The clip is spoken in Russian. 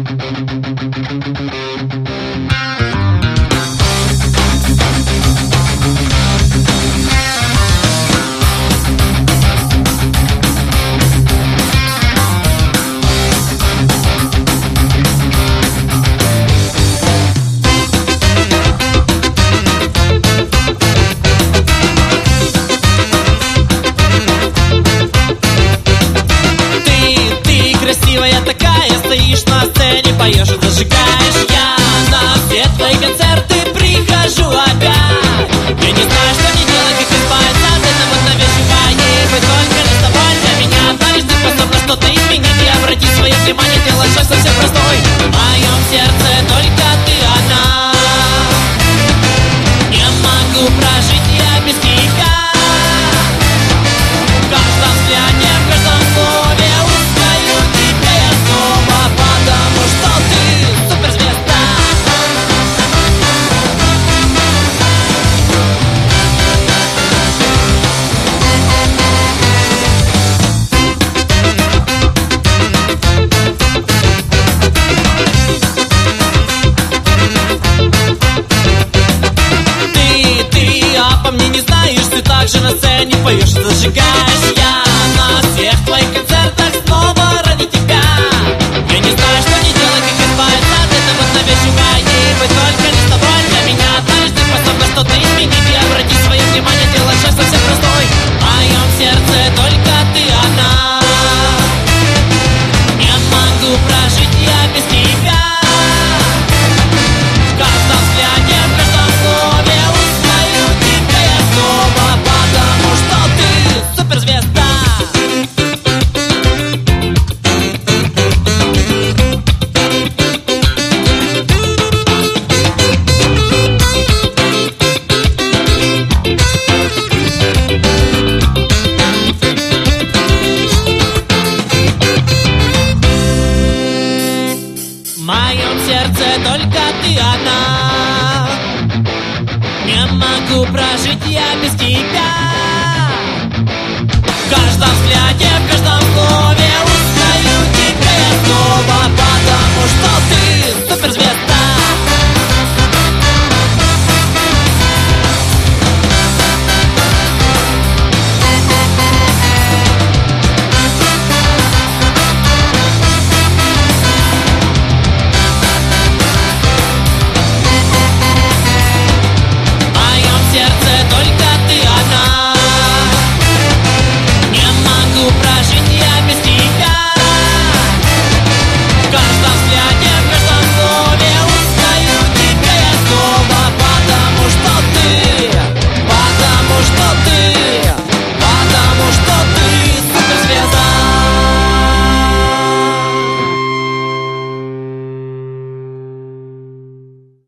Thank you. не поешь и зажигаешь. Я на все твои концерты прихожу опять. Я не знаю, что мне делать, ведь избавиться от этого навязывания. Вы только лишь тобой для меня а Парень, ты способна что-то изменить И обратить свое внимание, делать что совсем простой. обо мне не знаешь Ты также на сцене поешь. И зажигаешь Я на всех твоих моем сердце только ты одна. Не могу прожить я без тебя. В каждом взгляде, в каждом